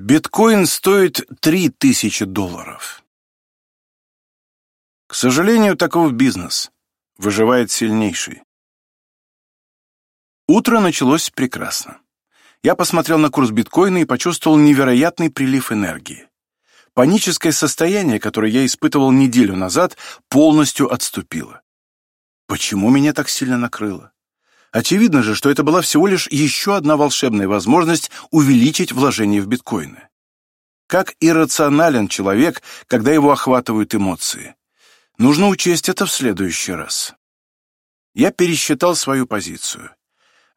Биткоин стоит 3000 долларов. К сожалению, таков бизнес. Выживает сильнейший. Утро началось прекрасно. Я посмотрел на курс биткоина и почувствовал невероятный прилив энергии. Паническое состояние, которое я испытывал неделю назад, полностью отступило. Почему меня так сильно накрыло? Очевидно же, что это была всего лишь еще одна волшебная возможность увеличить вложение в биткоины. Как иррационален человек, когда его охватывают эмоции. Нужно учесть это в следующий раз. Я пересчитал свою позицию.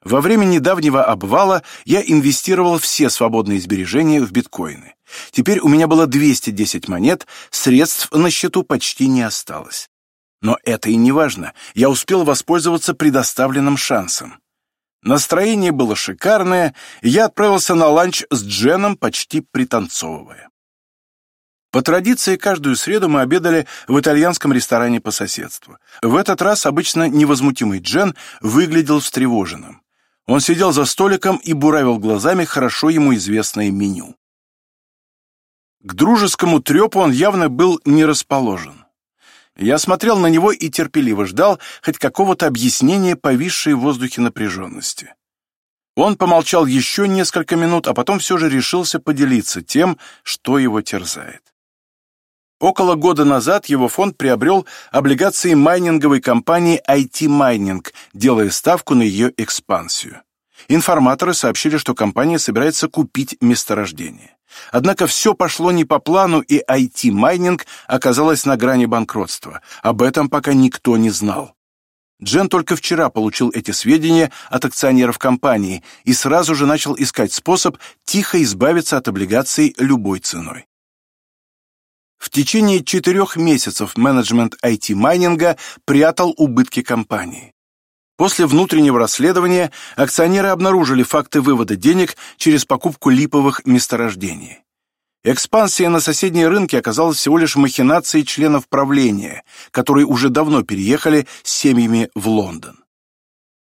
Во время недавнего обвала я инвестировал все свободные сбережения в биткоины. Теперь у меня было 210 монет, средств на счету почти не осталось. Но это и не важно, я успел воспользоваться предоставленным шансом. Настроение было шикарное, и я отправился на ланч с Дженом, почти пританцовывая. По традиции, каждую среду мы обедали в итальянском ресторане по соседству. В этот раз обычно невозмутимый Джен выглядел встревоженным. Он сидел за столиком и буравил глазами хорошо ему известное меню. К дружескому трепу он явно был не расположен. Я смотрел на него и терпеливо ждал хоть какого-то объяснения повисшей в воздухе напряженности. Он помолчал еще несколько минут, а потом все же решился поделиться тем, что его терзает. Около года назад его фонд приобрел облигации майнинговой компании IT Mining, делая ставку на ее экспансию. Информаторы сообщили, что компания собирается купить месторождение. Однако все пошло не по плану, и IT-майнинг оказалась на грани банкротства. Об этом пока никто не знал. Джен только вчера получил эти сведения от акционеров компании и сразу же начал искать способ тихо избавиться от облигаций любой ценой. В течение четырех месяцев менеджмент IT-майнинга прятал убытки компании. После внутреннего расследования акционеры обнаружили факты вывода денег через покупку липовых месторождений. Экспансия на соседние рынки оказалась всего лишь махинацией членов правления, которые уже давно переехали с семьями в Лондон.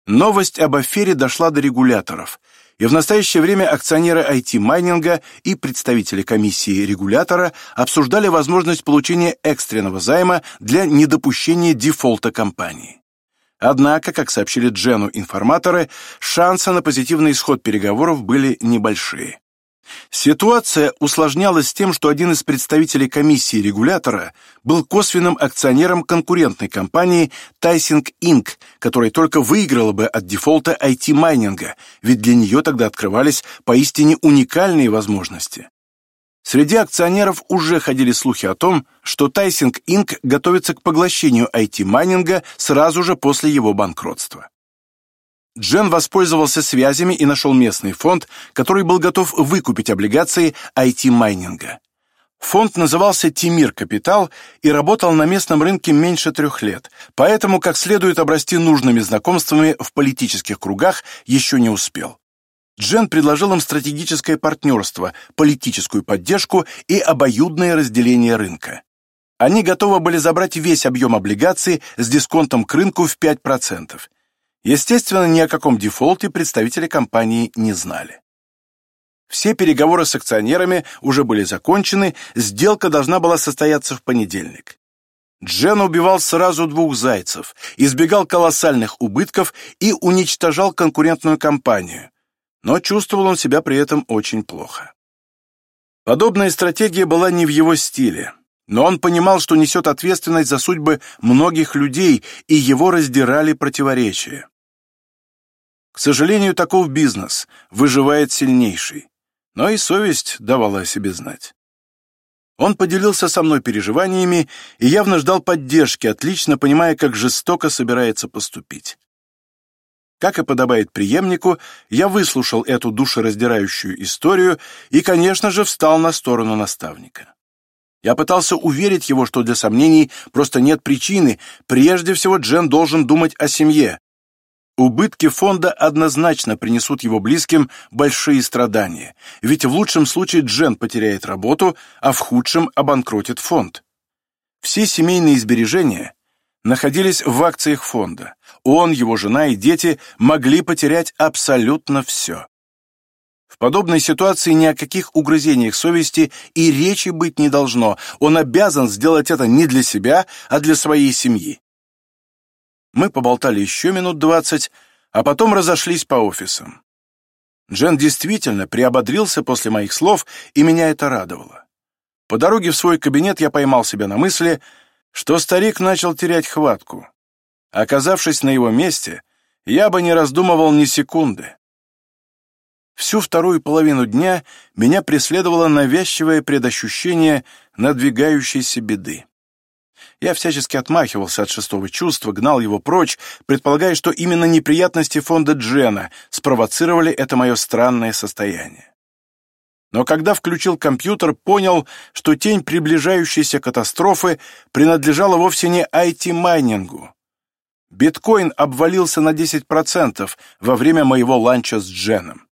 Новость об афере дошла до регуляторов, и в настоящее время акционеры IT-майнинга и представители комиссии регулятора обсуждали возможность получения экстренного займа для недопущения дефолта компании. Однако, как сообщили Джену информаторы, шансы на позитивный исход переговоров были небольшие. Ситуация усложнялась тем, что один из представителей комиссии регулятора был косвенным акционером конкурентной компании Тайсинг Inc., которая только выиграла бы от дефолта IT-майнинга, ведь для нее тогда открывались поистине уникальные возможности. Среди акционеров уже ходили слухи о том, что Тайсинг Inc готовится к поглощению IT-майнинга сразу же после его банкротства. Джен воспользовался связями и нашел местный фонд, который был готов выкупить облигации IT-майнинга. Фонд назывался «Тимир Капитал» и работал на местном рынке меньше трех лет, поэтому как следует обрасти нужными знакомствами в политических кругах еще не успел. Джен предложил им стратегическое партнерство, политическую поддержку и обоюдное разделение рынка. Они готовы были забрать весь объем облигаций с дисконтом к рынку в 5%. Естественно, ни о каком дефолте представители компании не знали. Все переговоры с акционерами уже были закончены, сделка должна была состояться в понедельник. Джен убивал сразу двух зайцев, избегал колоссальных убытков и уничтожал конкурентную компанию, но чувствовал он себя при этом очень плохо. Подобная стратегия была не в его стиле, но он понимал, что несет ответственность за судьбы многих людей, и его раздирали противоречия. К сожалению, таков бизнес, выживает сильнейший, но и совесть давала о себе знать. Он поделился со мной переживаниями и явно ждал поддержки, отлично понимая, как жестоко собирается поступить. Как и подобает преемнику, я выслушал эту душераздирающую историю и, конечно же, встал на сторону наставника. Я пытался уверить его, что для сомнений просто нет причины, прежде всего Джен должен думать о семье. Убытки фонда однозначно принесут его близким большие страдания, ведь в лучшем случае Джен потеряет работу, а в худшем обанкротит фонд. Все семейные сбережения находились в акциях фонда. Он, его жена и дети могли потерять абсолютно все. В подобной ситуации ни о каких угрызениях совести и речи быть не должно. Он обязан сделать это не для себя, а для своей семьи. Мы поболтали еще минут двадцать, а потом разошлись по офисам. Джен действительно приободрился после моих слов, и меня это радовало. По дороге в свой кабинет я поймал себя на мысли, что старик начал терять хватку. Оказавшись на его месте, я бы не раздумывал ни секунды. Всю вторую половину дня меня преследовало навязчивое предощущение надвигающейся беды. Я всячески отмахивался от шестого чувства, гнал его прочь, предполагая, что именно неприятности фонда Джена спровоцировали это мое странное состояние. Но когда включил компьютер, понял, что тень приближающейся катастрофы принадлежала вовсе не IT-майнингу. Биткоин обвалился на 10% во время моего ланча с Дженом.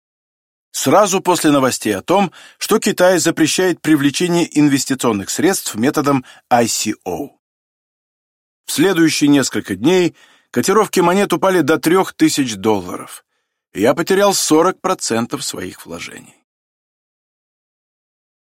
Сразу после новостей о том, что Китай запрещает привлечение инвестиционных средств методом ICO. В следующие несколько дней котировки монет упали до 3000 долларов, я потерял 40% своих вложений.